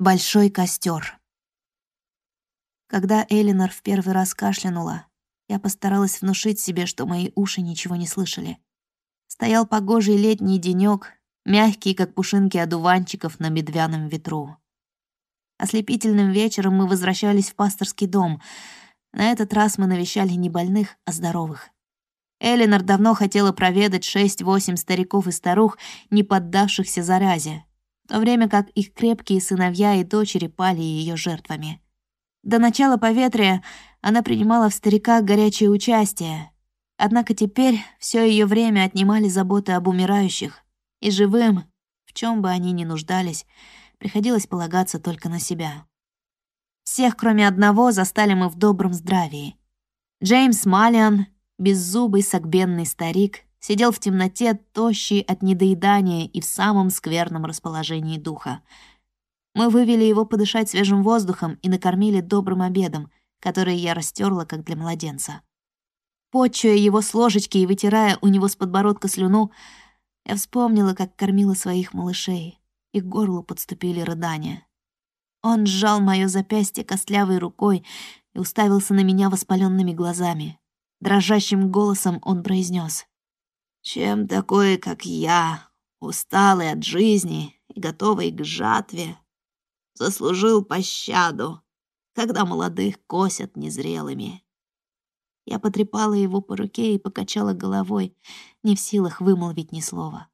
Большой костер. Когда Элинор в первый раз кашлянула, я постаралась внушить себе, что мои уши ничего не слышали. Стоял погожий летний денёк, мягкий, как пушинки одуванчиков на медвяном ветру. Ослепительным вечером мы возвращались в пасторский дом. На этот раз мы навещали не больных, а здоровых. Элинор давно хотела проведать шесть-восемь стариков и старух, не поддавшихся заразе, в то время как их крепкие сыновья и дочери пали ее жертвами. До начала поветрия она принимала в стариках горячее участие, однако теперь все ее время отнимали заботы об умирающих, и живым, в чем бы они ни нуждались, приходилось полагаться только на себя. Всех, кроме одного, застали мы в добром здравии. Джеймс Маллиан, беззубый согбенный старик, сидел в темноте, тощий от недоедания и в самом скверном расположении духа. Мы вывели его подышать свежим воздухом и накормили добрым обедом, который я растерла, как для младенца. Почуя его с ложечки и вытирая у него с подбородка слюну, я вспомнила, как кормила своих малышей, и к горлу подступили рыдания. Он сжал моё запястье костлявой рукой и уставился на меня воспаленными глазами. Дрожащим голосом он произнес: чем такой, как я, усталый от жизни и готовый к жатве, заслужил пощаду, когда молодых косят незрелыми? Я потрепала его по руке и покачала головой, не в силах вымолвить ни слова.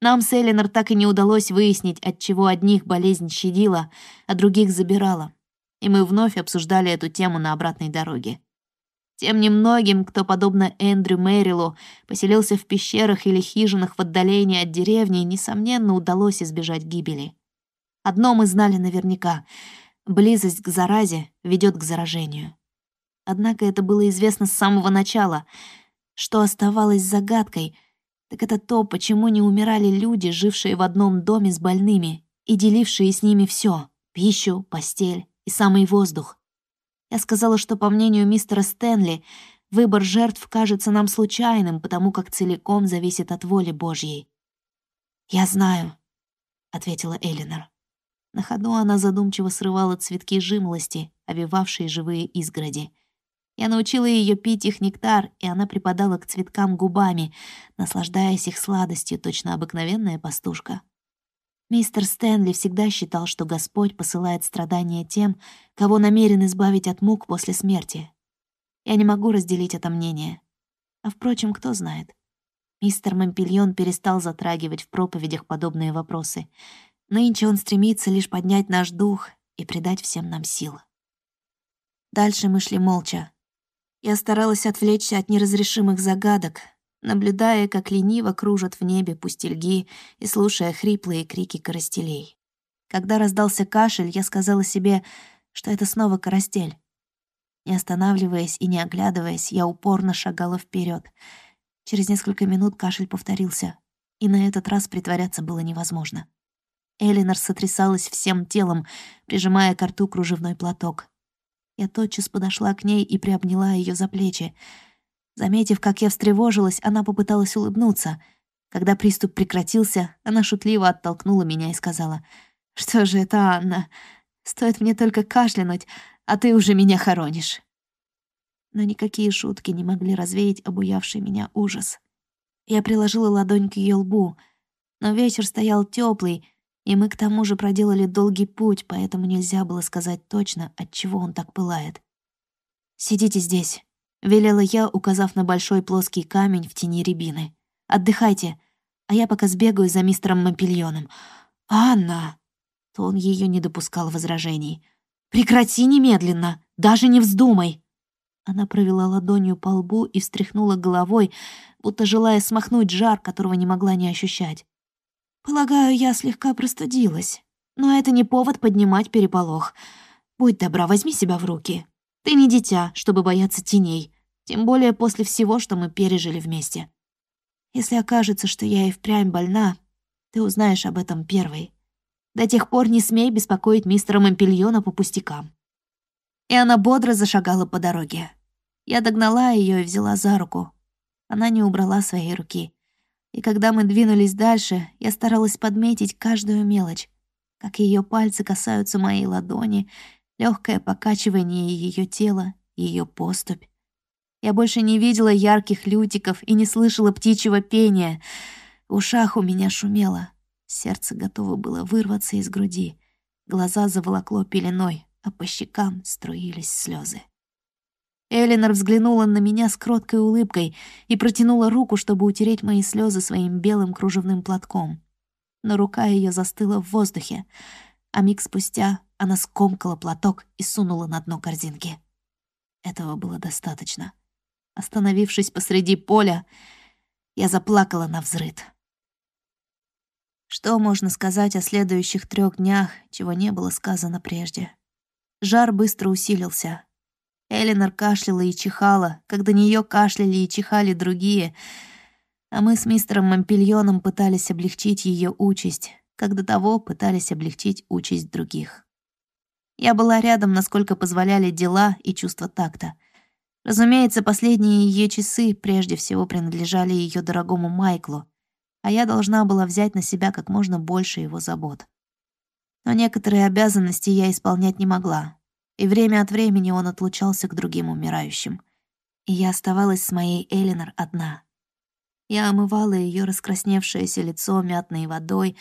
Нам с Элинор так и не удалось выяснить, от чего одних болезнь щадила, а других забирала. И мы вновь обсуждали эту тему на обратной дороге. Тем немногим, кто, подобно Эндрю Мэрилу, поселился в пещерах или хижинах в отдалении от деревни, несомненно, удалось избежать гибели. Одно мы знали наверняка — близость к заразе ведет к заражению. Однако это было известно с самого начала. Что оставалось загадкой, так это то, почему не умирали люди, жившие в одном доме с больными и делившие с ними все — пищу, постель и самый воздух. Я сказала, что, по мнению мистера Стэнли, выбор жертв кажется нам случайным, потому как целиком зависит от воли Божьей. «Я знаю», — ответила Элинор. На ходу она задумчиво срывала цветки жимолости, овивавшие живые изгороди. Я научила ее пить их нектар, и она припадала к цветкам губами, наслаждаясь их сладостью, точно обыкновенная пастушка. Мистер Стэнли всегда считал, что Господь посылает страдания тем, кого намерен избавить от мук после смерти. Я не могу разделить это мнение. А впрочем, кто знает. Мистер Мампельон перестал затрагивать в проповедях подобные вопросы. Нынче он стремится лишь поднять наш дух и придать всем нам сил. Дальше мы шли молча. Я старалась отвлечься от неразрешимых загадок, наблюдая, как лениво кружат в небе пустельги и слушая хриплые крики коростелей. Когда раздался кашель, я сказала себе, что это снова коростель. Не останавливаясь и не оглядываясь, я упорно шагала вперед. Через несколько минут кашель повторился, и на этот раз притворяться было невозможно. Элинор сотрясалась всем телом, прижимая к рту кружевной платок. Я тотчас подошла к ней и приобняла ее за плечи. Заметив, как я встревожилась, она попыталась улыбнуться. Когда приступ прекратился, она шутливо оттолкнула меня и сказала, «Что же это, Анна? Стоит мне только кашлянуть, а ты уже меня хоронишь». Но никакие шутки не могли развеять обуявший меня ужас. Я приложила ладонь к ее лбу, но вечер стоял теплый, и мы к тому же проделали долгий путь, поэтому нельзя было сказать точно, от чего он так пылает. «Сидите здесь», — велела я, указав на большой плоский камень в тени рябины. «Отдыхайте, а я пока сбегаю за мистером Мампельоном». «Анна!» — то он ее не допускал возражений. «Прекрати немедленно! Даже не вздумай!» Она провела ладонью по лбу и встряхнула головой, будто желая смахнуть жар, которого не могла не ощущать. «Полагаю, я слегка простудилась, но это не повод поднимать переполох. Будь добра, возьми себя в руки. Ты не дитя, чтобы бояться теней, тем более после всего, что мы пережили вместе. Если окажется, что я и впрямь больна, ты узнаешь об этом первой. До тех пор не смей беспокоить мистера Мампельона по пустякам». И она бодро зашагала по дороге. Я догнала ее и взяла за руку. Она не убрала своей руки. И когда мы двинулись дальше, я старалась подметить каждую мелочь. как ее пальцы касаются моей ладони, легкое покачивание ее тела, ее поступь. Я больше не видела ярких лютиков и не слышала птичьего пения. В ушах у меня шумело. Сердце готово было вырваться из груди. Глаза заволокло пеленой, а по щекам струились слезы. Элинор взглянула на меня с кроткой улыбкой и протянула руку, чтобы утереть мои слезы своим белым кружевным платком. Но рука ее застыла в воздухе, а миг спустя она скомкала платок и сунула на дно корзинки. Этого было достаточно. Остановившись посреди поля, я заплакала на взрыд. Что можно сказать о следующих трех днях, чего не было сказано прежде? Жар быстро усилился. Элинор кашляла и чихала, когда нее кашляли и чихали другие, а мы с мистером Мампельоном пытались облегчить ее участь, как до того пытались облегчить участь других. Я была рядом, насколько позволяли дела и чувство такта. Разумеется, последние ее часы прежде всего принадлежали ее дорогому Майклу, а я должна была взять на себя как можно больше его забот. Но некоторые обязанности я исполнять не могла, и время от времени он отлучался к другим умирающим. И я оставалась с моей Элинор одна. Я омывала ее раскрасневшееся лицо мятной водой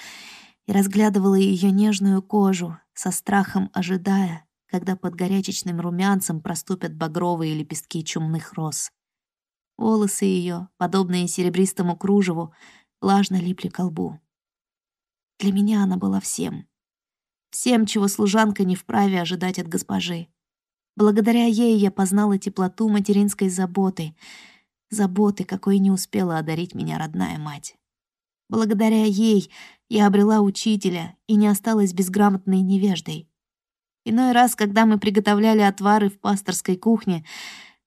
и разглядывала ее нежную кожу, со страхом ожидая, когда под горячечным румянцем проступят багровые лепестки чумных роз. Волосы ее, подобные серебристому кружеву, влажно липли к лбу. Для меня она была всем. Всем, чего служанка не вправе ожидать от госпожи. Благодаря ей я познала теплоту материнской заботы, заботы, какой не успела одарить меня родная мать. Благодаря ей я обрела учителя и не осталась безграмотной невеждой. Иной раз, когда мы приготовляли отвары в пасторской кухне,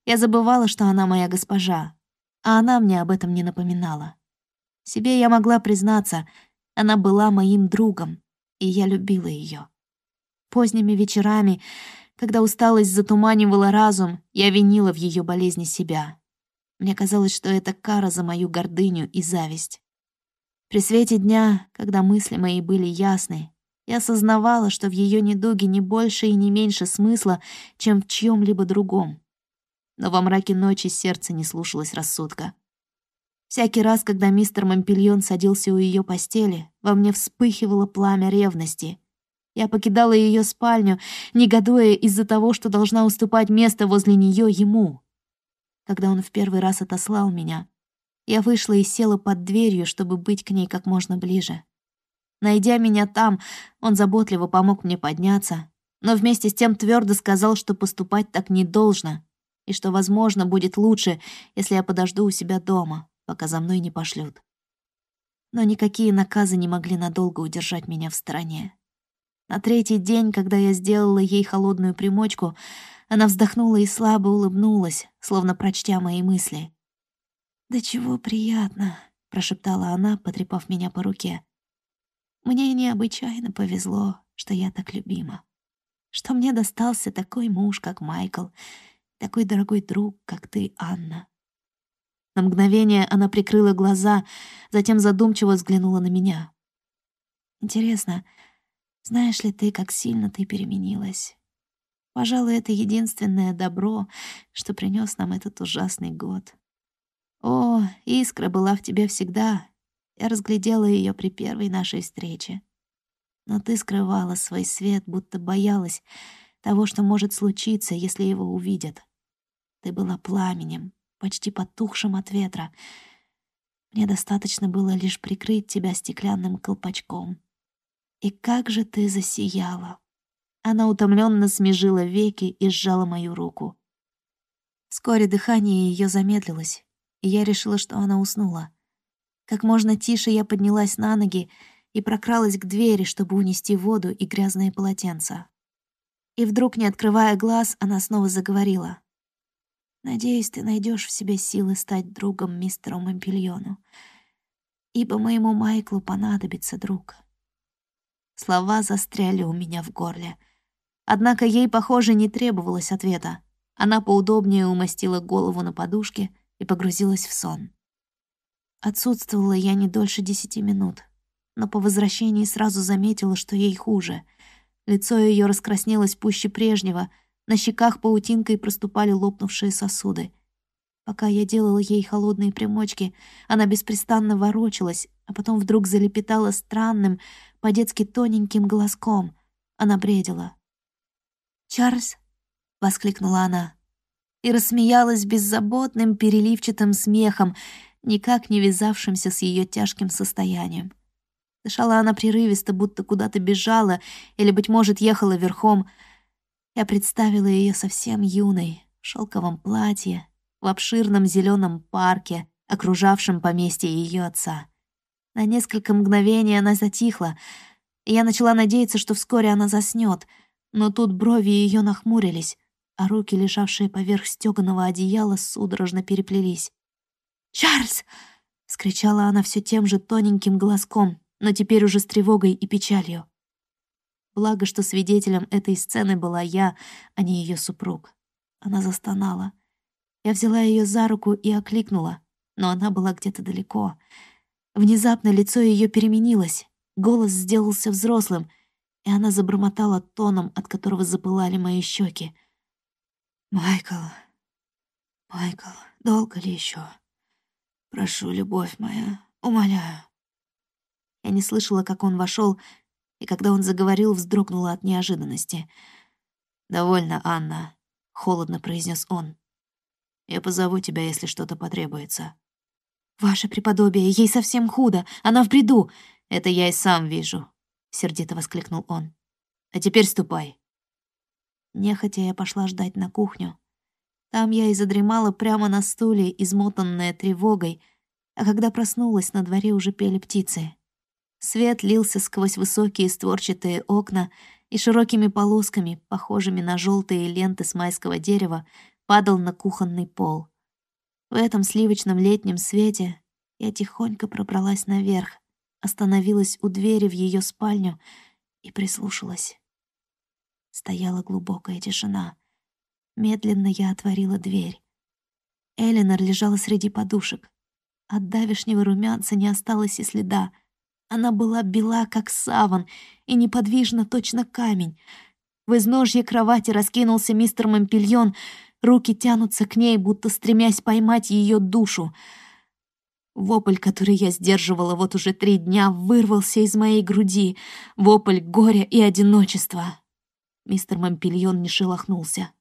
я забывала, что она моя госпожа, а она мне об этом не напоминала. Себе я могла признаться, она была моим другом, и я любила ее. Поздними вечерами, когда усталость затуманивала разум, я винила в ее болезни себя. Мне казалось, что это кара за мою гордыню и зависть. При свете дня, когда мысли мои были ясны, я осознавала, что в ее недуге не больше и не меньше смысла, чем в чьем-либо другом. Но во мраке ночи сердце не слушалось рассудка. Всякий раз, когда мистер Мампельон садился у ее постели, во мне вспыхивало пламя ревности. Я покидала ее спальню, негодуя из-за того, что должна уступать место возле нее ему. Когда он в первый раз отослал меня, я вышла и села под дверью, чтобы быть к ней как можно ближе. Найдя меня там, он заботливо помог мне подняться, но вместе с тем твердо сказал, что поступать так не должно, и что, возможно, будет лучше, если я подожду у себя дома пока за мной не пошлют. Но никакие наказы не могли надолго удержать меня в стороне. На третий день, когда я сделала ей холодную примочку, она вздохнула и слабо улыбнулась, словно прочтя мои мысли. «Да чего приятно», — прошептала она, потрепав меня по руке. «Мне необычайно повезло, что я так любима, что мне достался такой муж, как Майкл, такой дорогой друг, как ты, Анна. На мгновение она прикрыла глаза, затем задумчиво взглянула на меня. «Интересно, знаешь ли ты, как сильно ты переменилась? Пожалуй, это единственное добро, что принес нам этот ужасный год. О, искра была в тебе всегда. Я разглядела ее при первой нашей встрече. Но ты скрывала свой свет, будто боялась того, что может случиться, если его увидят. Ты была пламенем, почти потухшим от ветра. Мне достаточно было лишь прикрыть тебя стеклянным колпачком. И как же ты засияла! Она утомленно смежила веки и сжала мою руку. Вскоре дыхание ее замедлилось, и я решила, что она уснула. Как можно тише я поднялась на ноги и прокралась к двери, чтобы унести воду и грязные полотенца. И вдруг, не открывая глаз, она снова заговорила. Надеюсь, ты найдешь в себе силы стать другом мистеру Мампельону, ибо моему Майклу понадобится друг. Слова застряли у меня в горле. Однако ей, похоже, не требовалось ответа. Она поудобнее умостила голову на подушке и погрузилась в сон. Отсутствовала я не дольше десяти минут. но по возвращении сразу заметила, что ей хуже. Лицо ее раскраснелось пуще прежнего, на щеках паутинкой проступали лопнувшие сосуды. Пока я делала ей холодные примочки, она беспрестанно ворочалась, а потом вдруг залепетала странным, по-детски тоненьким голоском. Она бредила. «Чарльз!» — воскликнула она. И рассмеялась беззаботным, переливчатым смехом, никак не вязавшимся с ее тяжким состоянием. Дышала она прерывисто, будто куда-то бежала или, быть может, ехала верхом. Я представила ее совсем юной, в шелковом платье, в обширном зеленом парке, окружавшем поместье ее отца. На несколько мгновений она затихла, и я начала надеяться, что вскоре она заснет, но тут брови ее нахмурились, а руки, лежавшие поверх стёганого одеяла, судорожно переплелись. «Чарльз!» — скричала она все тем же тоненьким голоском, но теперь уже с тревогой и печалью. Благо, что свидетелем этой сцены была я, а не ее супруг. Она застонала. Я взяла ее за руку и окликнула, но она была где-то далеко. Внезапно лицо ее переменилось, голос сделался взрослым, и она забормотала тоном, от которого запылали мои щеки. «Майкл, Майкл, долго ли еще? Прошу, любовь моя, умоляю». Я не слышала, как он вошел, и когда он заговорил, вздрогнула от неожиданности. «Довольно, Анна», — холодно произнес он. «Я позову тебя, если что-то потребуется». «Ваше преподобие, ей совсем худо, она в бреду!» «Это я и сам вижу», — сердито воскликнул он. «А теперь ступай». Нехотя я пошла ждать на кухню. Там я и задремала прямо на стуле, измотанная тревогой, а когда проснулась, на дворе уже пели птицы. Свет лился сквозь высокие створчатые окна и широкими полосками, похожими на желтые ленты с майского дерева, падал на кухонный пол. В этом сливочном летнем свете я тихонько пробралась наверх, остановилась у двери в ее спальню и прислушалась. Стояла глубокая тишина. Медленно я отворила дверь. Эленор лежала среди подушек. От давешнего румянца не осталось и следа. Она была бела, как саван, и неподвижна, точно камень. В изножье кровати раскинулся мистер Мампельон, руки тянутся к ней, будто стремясь поймать ее душу. Вопль, который я сдерживала вот уже три дня, вырвался из моей груди. Вопль горя и одиночества. Мистер Мампельон не шелохнулся.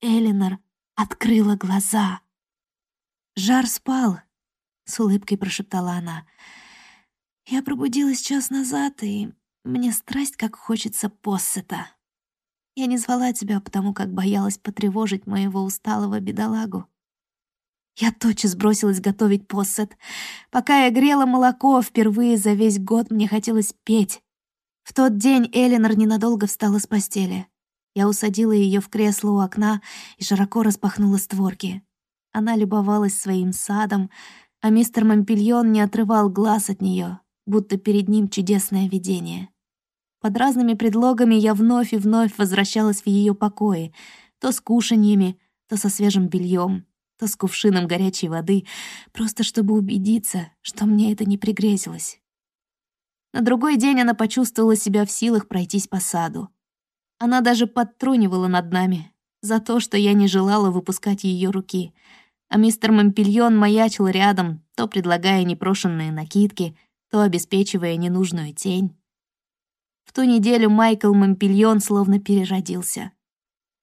Элинор открыла глаза. «Жар спал», — с улыбкой прошептала она. «Я пробудилась час назад, и мне страсть как хочется поссета. Я не звала тебя, потому как боялась потревожить моего усталого бедолагу. Я тотчас бросилась готовить поссет. Пока я грела молоко, впервые за весь год мне хотелось петь. В тот день Элинор ненадолго встала с постели. Я усадила ее в кресло у окна и широко распахнула створки. Она любовалась своим садом, а мистер Мампельон не отрывал глаз от нее, будто перед ним чудесное видение. Под разными предлогами я вновь и вновь возвращалась в ее покои, то с кушаньями, то со свежим бельем, то с кувшином горячей воды, просто чтобы убедиться, что мне это не пригрезилось. На другой день она почувствовала себя в силах пройтись по саду. Она даже подтрунивала над нами за то, что я не желала выпускать ее руки, а мистер Мампельон маячил рядом, то предлагая непрошенные накидки, то обеспечивая ненужную тень. В ту неделю Майкл Мампельон словно переродился.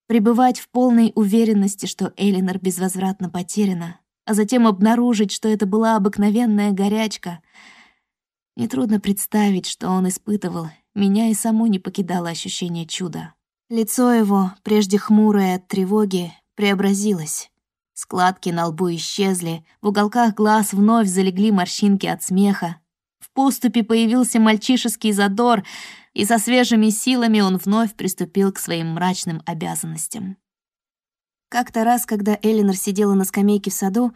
Пребывать в полной уверенности, что Элинор безвозвратно потеряна, а затем обнаружить, что это была обыкновенная горячка — Нетрудно представить, что он испытывал. Меня и саму не покидало ощущение чуда. Лицо его, прежде хмурое от тревоги, преобразилось. Складки на лбу исчезли, в уголках глаз вновь залегли морщинки от смеха. В поступе появился мальчишеский задор, и со свежими силами он вновь приступил к своим мрачным обязанностям. Как-то раз, когда Элинор сидела на скамейке в саду,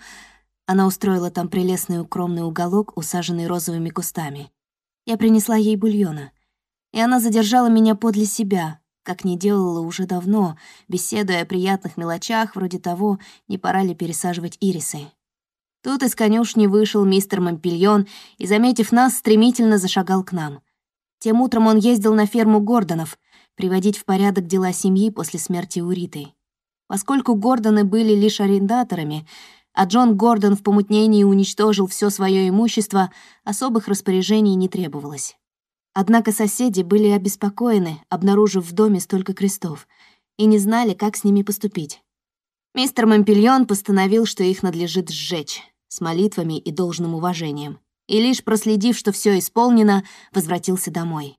она устроила там прелестный укромный уголок, усаженный розовыми кустами. Я принесла ей бульона, и она задержала меня подле себя, как не делала уже давно, беседуя о приятных мелочах, вроде того, не пора ли пересаживать ирисы. Тут из конюшни вышел мистер Мампильон и, заметив нас, стремительно зашагал к нам. Тем утром он ездил на ферму Гордонов, приводить в порядок дела семьи после смерти Уриты. Поскольку Гордоны были лишь арендаторами, а Джон Гордон в помутнении уничтожил все свое имущество, особых распоряжений не требовалось. Однако соседи были обеспокоены, обнаружив в доме столько крестов, и не знали, как с ними поступить. Мистер Мампельон постановил, что их надлежит сжечь с молитвами и должным уважением, и лишь проследив, что все исполнено, возвратился домой.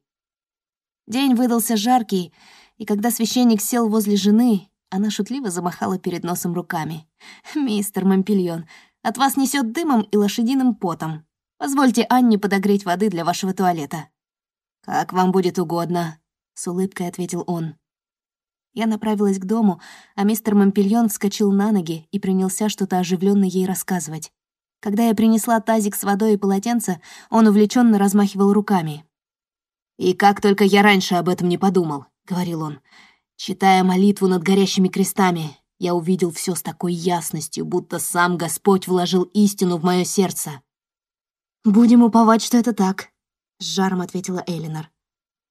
День выдался жаркий, и когда священник сел возле жены, она шутливо замахала перед носом руками. «Мистер Мампельон, от вас несет дымом и лошадиным потом. Позвольте Анне подогреть воды для вашего туалета». «Как вам будет угодно», — с улыбкой ответил он. Я направилась к дому, а мистер Мампельон вскочил на ноги и принялся что-то оживленно ей рассказывать. Когда я принесла тазик с водой и полотенце, он увлеченно размахивал руками. «И как только я раньше об этом не подумал», — говорил он. «Читая молитву над горящими крестами, я увидел все с такой ясностью, будто сам Господь вложил истину в мое сердце». «Будем уповать, что это так», — с жаром ответила Элинор.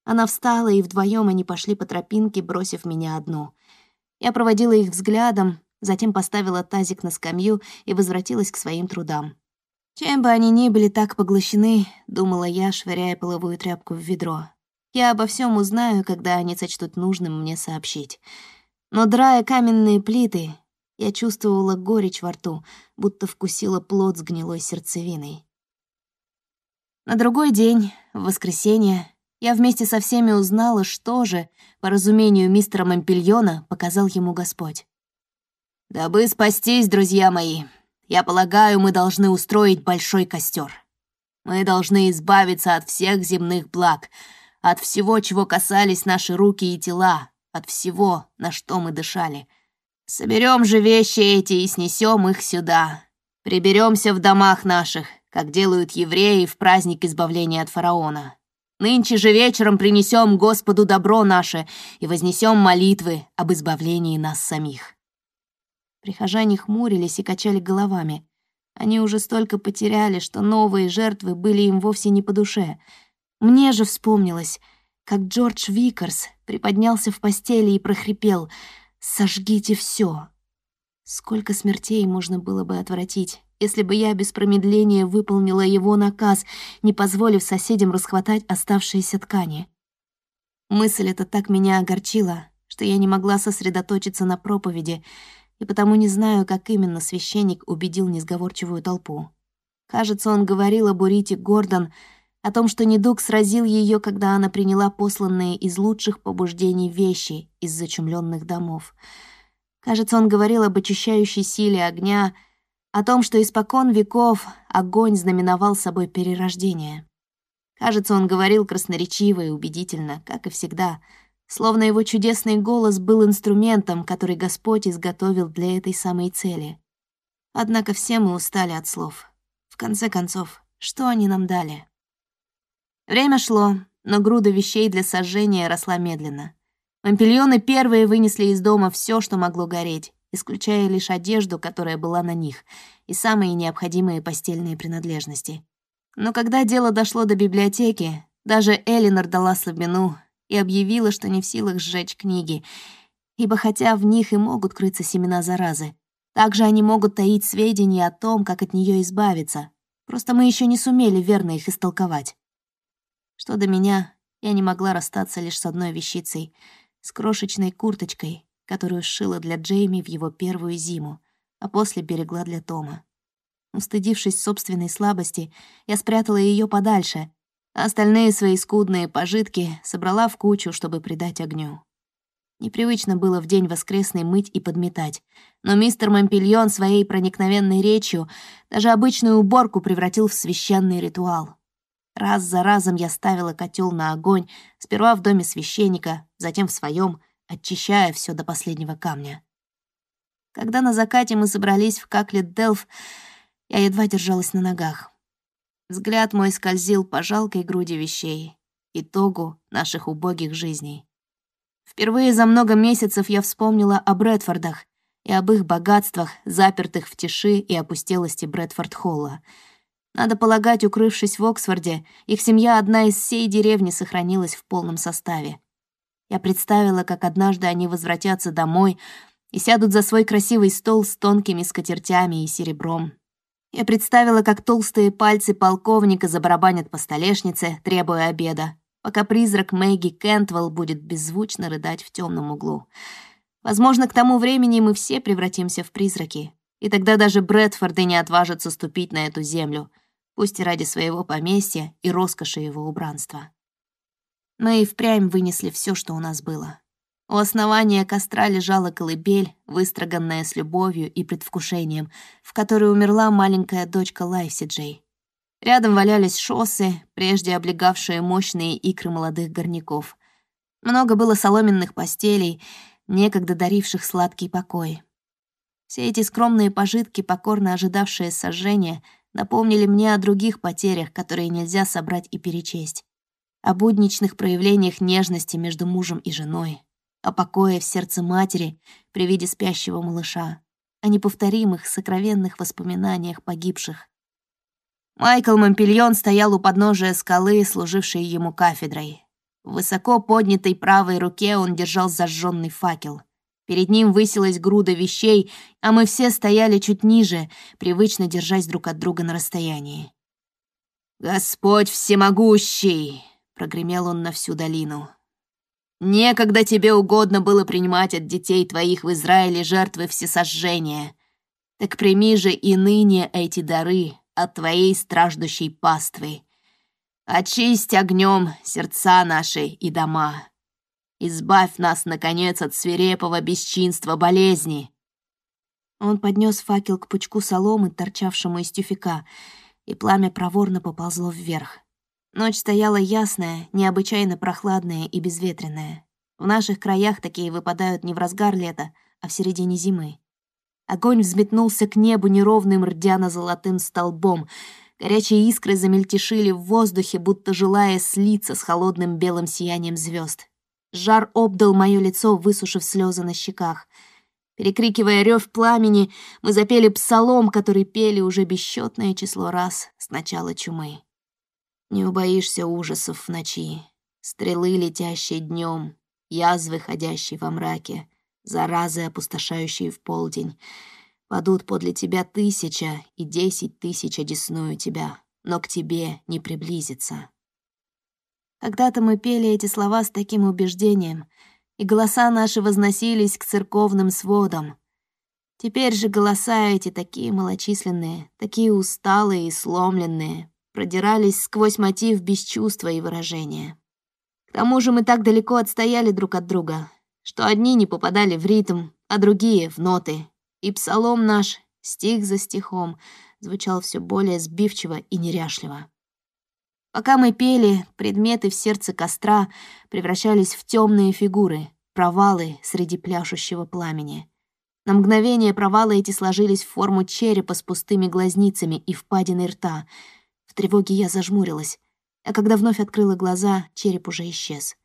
Она встала, и вдвоем они пошли по тропинке, бросив меня одну. Я проводила их взглядом, затем поставила тазик на скамью и возвратилась к своим трудам. Чем бы они ни были так поглощены, думала я, швыряя половую тряпку в ведро. Я обо всем узнаю, когда они сочтут нужным мне сообщить. Но драя каменные плиты, я чувствовала горечь во рту, будто вкусила плод с гнилой сердцевиной. На другой день, в воскресенье, я вместе со всеми узнала, что же, по разумению мистера Мампельона, показал ему Господь. «Дабы спастись, друзья мои, я полагаю, мы должны устроить большой костер. Мы должны избавиться от всех земных благ, от всего, чего касались наши руки и тела, от всего, на что мы дышали. Соберем же вещи эти и снесем их сюда. Приберемся в домах наших, как делают евреи в праздник избавления от фараона. Нынче же вечером принесем Господу добро наше и вознесем молитвы об избавлении нас самих». Прихожане хмурились и качали головами. Они уже столько потеряли, что новые жертвы были им вовсе не по душе. Мне же вспомнилось, как Джордж Викерс приподнялся в постели и прохрипел «Сожгите все. Сколько смертей можно было бы отвратить, если бы я без промедления выполнила его наказ, не позволив соседям расхватать оставшиеся ткани. Мысль эта так меня огорчила, что я не могла сосредоточиться на проповеди, и потому не знаю, как именно священник убедил несговорчивую толпу. Кажется, он говорил о Бурите Гордон, о том, что недуг сразил ее, когда она приняла посланные из лучших побуждений вещи из зачумленных домов. Кажется, он говорил об очищающей силе огня — о том, что испокон веков огонь знаменовал собой перерождение. Кажется, он говорил красноречиво и убедительно, как и всегда, словно его чудесный голос был инструментом, который Господь изготовил для этой самой цели. Однако все мы устали от слов. В конце концов, что они нам дали? Время шло, но груда вещей для сожжения росла медленно. Вампильоны первые вынесли из дома все, что могло гореть, исключая лишь одежду, которая была на них, и самые необходимые постельные принадлежности. Но когда дело дошло до библиотеки, даже Элинор дала слабину и объявила, что не в силах сжечь книги, ибо хотя в них и могут крыться семена заразы, также они могут таить сведения о том, как от нее избавиться. Просто мы еще не сумели верно их истолковать. Что до меня, я не могла расстаться лишь с одной вещицей — с крошечной курточкой, которую сшила для Джейми в его первую зиму, а после берегла для Тома. Устыдившись собственной слабости, я спрятала ее подальше, а остальные свои скудные пожитки собрала в кучу, чтобы придать огню. Непривычно было в день воскресный мыть и подметать, но мистер Мампельон своей проникновенной речью даже обычную уборку превратил в священный ритуал. Раз за разом я ставила котел на огонь, сперва в доме священника, затем в своем, очищая все до последнего камня. Когда на закате мы собрались в Каклет Делф, я едва держалась на ногах. Взгляд мой скользил по жалкой груди вещей, итогу наших убогих жизней. Впервые за много месяцев я вспомнила о Брэдфордах и об их богатствах, запертых в тиши и опустелости Брэдфорд-Холла. Надо полагать, укрывшись в Оксфорде, их семья одна из всей деревни сохранилась в полном составе. Я представила, как однажды они возвратятся домой и сядут за свой красивый стол с тонкими скатертями и серебром. Я представила, как толстые пальцы полковника забарабанят по столешнице, требуя обеда, пока призрак Мэгги Кентвелл будет беззвучно рыдать в темном углу. Возможно, к тому времени мы все превратимся в призраки, и тогда даже Брэдфорды не отважатся ступить на эту землю, пусть и ради своего поместья и роскоши его убранства. Мы и впрямь вынесли все, что у нас было. У основания костра лежала колыбель, выстроганная с любовью и предвкушением, в которой умерла маленькая дочка Лайси Джей. Рядом валялись шоссы, прежде облегавшие мощные икры молодых горняков. Много было соломенных постелей, некогда даривших сладкий покой. Все эти скромные пожитки, покорно ожидавшие сожжения, напомнили мне о других потерях, которые нельзя собрать и перечесть. О будничных проявлениях нежности между мужем и женой, о покое в сердце матери при виде спящего малыша, о неповторимых, сокровенных воспоминаниях погибших. Майкл Мампельон стоял у подножия скалы, служившей ему кафедрой. В высоко поднятой правой руке он держал зажженный факел. Перед ним высилась груда вещей, а мы все стояли чуть ниже, привычно держась друг от друга на расстоянии. «Господь всемогущий!» — прогремел он на всю долину. Некогда тебе угодно было принимать от детей твоих в Израиле жертвы всесожжения. Так прими же и ныне эти дары от твоей страждущей паствы. Очисть огнем сердца наши и дома. Избавь нас, наконец, от свирепого бесчинства болезни». Он поднес факел к пучку соломы, торчавшему из тюфика, и пламя проворно поползло вверх. Ночь стояла ясная, необычайно прохладная и безветренная. В наших краях такие выпадают не в разгар лета, а в середине зимы. Огонь взметнулся к небу неровным рдяно-золотым столбом. Горячие искры замельтешили в воздухе, будто желая слиться с холодным белым сиянием звезд. Жар обдал мое лицо, высушив слезы на щеках. Перекрикивая рев пламени, мы запели псалом, который пели уже бесчетное число раз с начала чумы. Не убоишься ужасов в ночи, стрелы, летящие днем, язвы, ходящие во мраке, заразы, опустошающие в полдень. Падут подле тебя тысяча и десять тысяч одесную тебя, но к тебе не приблизится. Когда-то мы пели эти слова с таким убеждением, и голоса наши возносились к церковным сводам. Теперь же голоса эти такие малочисленные, такие усталые и сломленные, продирались сквозь мотив без чувства и выражения. К тому же мы так далеко отстояли друг от друга, что одни не попадали в ритм, а другие — в ноты. И псалом наш, стих за стихом, звучал все более сбивчиво и неряшливо. Пока мы пели, предметы в сердце костра превращались в темные фигуры, провалы среди пляшущего пламени. На мгновение провалы эти сложились в форму черепа с пустыми глазницами и впадиной рта — в тревоге я зажмурилась, а когда вновь открыла глаза, череп уже исчез.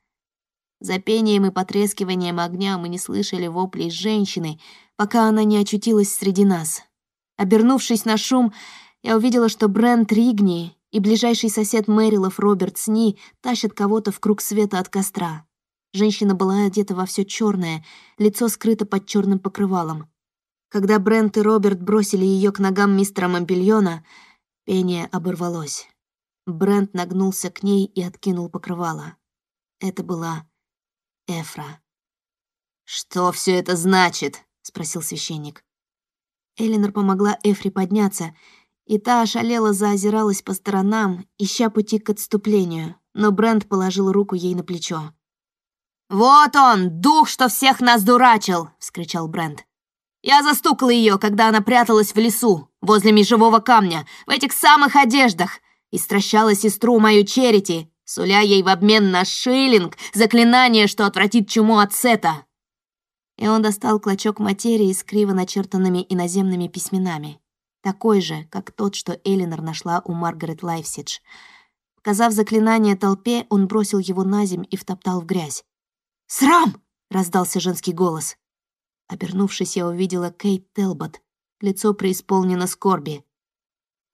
За пением и потрескиванием огня мы не слышали воплей женщины, пока она не очутилась среди нас. Обернувшись на шум, я увидела, что Брент Ригни и ближайший сосед Мэрилов Роберт Сни тащат кого-то в круг света от костра. Женщина была одета во все черное, лицо скрыто под черным покрывалом. Когда Брент и Роберт бросили ее к ногам мистера Мампельона, Пение оборвалось. Брент нагнулся к ней и откинул покрывало. Это была Эфра. «Что все это значит?» — спросил священник. Элинор помогла Эфре подняться, и та ошалела заозиралась по сторонам, ища пути к отступлению, но Брент положил руку ей на плечо. «Вот он, дух, что всех нас дурачил!» — вскричал Брент. Я застукал ее, когда она пряталась в лесу, возле межевого камня, в этих самых одеждах, и стращала сестру мою Черити, суля ей в обмен на шиллинг заклинание, что отвратит чуму от Сета. И он достал клочок материи с криво начертанными иноземными письменами, такой же, как тот, что Элинор нашла у Маргарет Лайвседж. Показав заклинание толпе, он бросил его на земь и втоптал в грязь. «Срам!» — раздался женский голос. Обернувшись, я увидела Кейт Телбот. Лицо преисполнено скорби.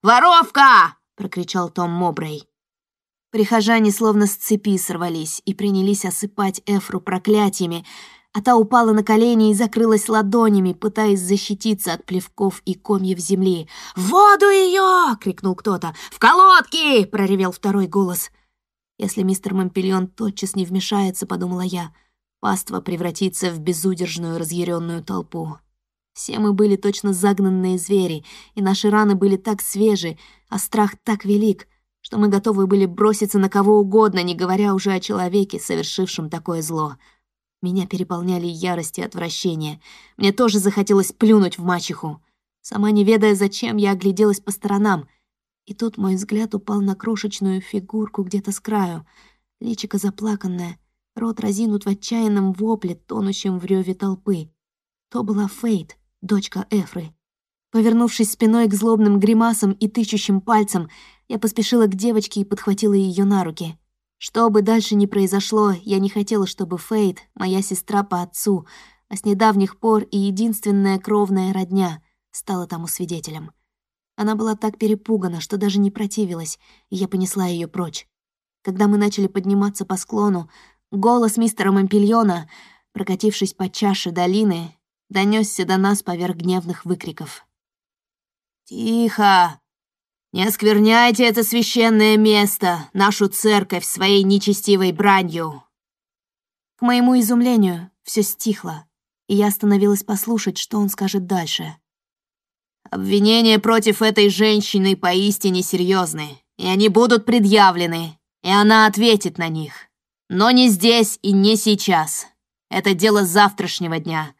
«Воровка!» — прокричал Том Мобрей. Прихожане словно с цепи сорвались и принялись осыпать Эфру проклятиями, а та упала на колени и закрылась ладонями, пытаясь защититься от плевков и комьев земли. «В воду ее!» — крикнул кто-то. «В колодки!» — проревел второй голос. «Если мистер Мампельон тотчас не вмешается, — подумала я, — паства превратится в безудержную разъяренную толпу. Все мы были точно загнанные звери, и наши раны были так свежи, а страх так велик, что мы готовы были броситься на кого угодно, не говоря уже о человеке, совершившем такое зло». Меня переполняли ярость и отвращение. Мне тоже захотелось плюнуть в мачеху. Сама не ведая, зачем, я огляделась по сторонам. И тут мой взгляд упал на крошечную фигурку где-то с краю. Личико заплаканное, рот разинут в отчаянном вопле, тонущем в рёве толпы. То была Фейт, дочка Эфры. Повернувшись спиной к злобным гримасам и тычущим пальцам, я поспешила к девочке и подхватила ее на руки. Что бы дальше ни произошло, я не хотела, чтобы Фейт, моя сестра по отцу, а с недавних пор и единственная кровная родня, стала тому свидетелем. Она была так перепугана, что даже не противилась, и я понесла ее прочь. Когда мы начали подниматься по склону, голос мистера Мампельона, прокатившись по чаше долины, донесся до нас поверх гневных выкриков. «Тихо! Не оскверняйте это священное место, нашу церковь, своей нечестивой бранью!» К моему изумлению, все стихло, и я остановилась послушать, что он скажет дальше. «Обвинения против этой женщины поистине серьезны, и они будут предъявлены, и она ответит на них. Но не здесь и не сейчас. Это дело завтрашнего дня,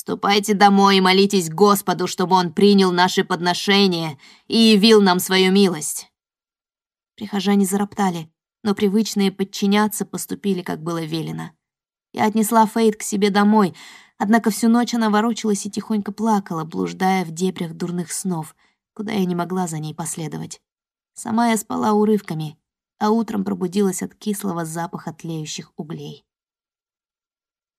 Ступайте домой и молитесь Господу, чтобы Он принял наши подношения и явил нам свою милость». Прихожане зароптали, но привычные подчиняться поступили, как было велено. Я отнесла Фейт к себе домой, однако всю ночь она ворочалась и тихонько плакала, блуждая в дебрях дурных снов, куда я не могла за ней последовать. Сама я спала урывками, а утром пробудилась от кислого запаха тлеющих углей.